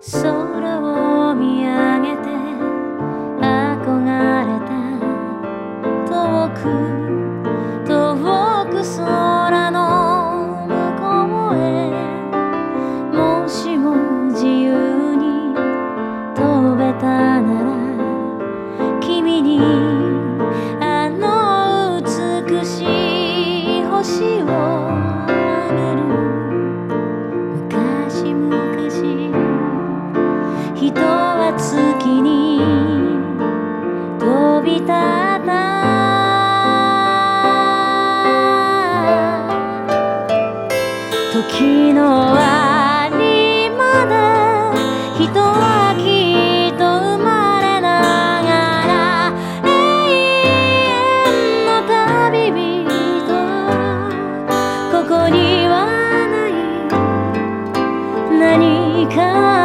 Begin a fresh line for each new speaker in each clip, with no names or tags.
空を見上げて憧れた遠く akan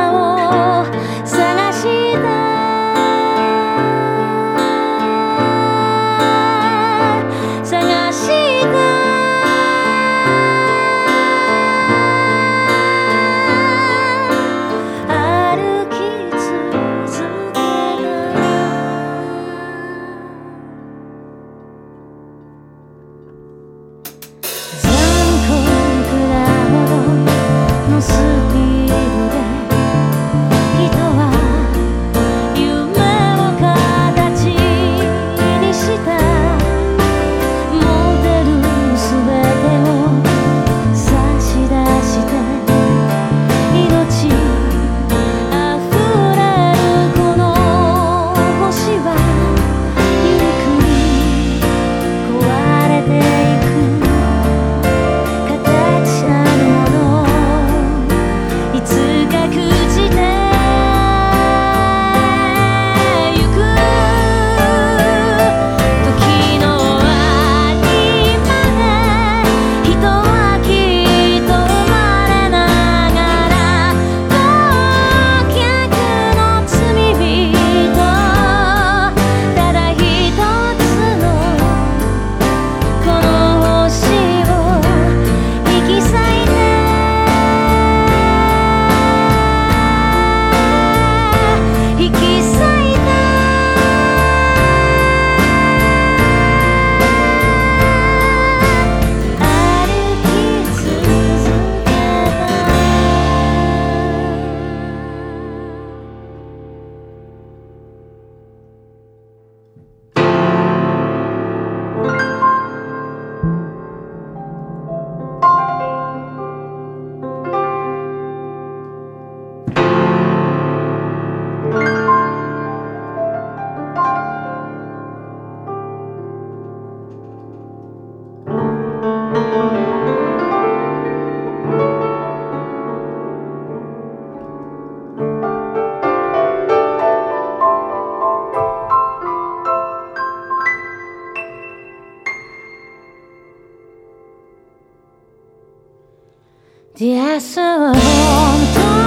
The answer of all the time.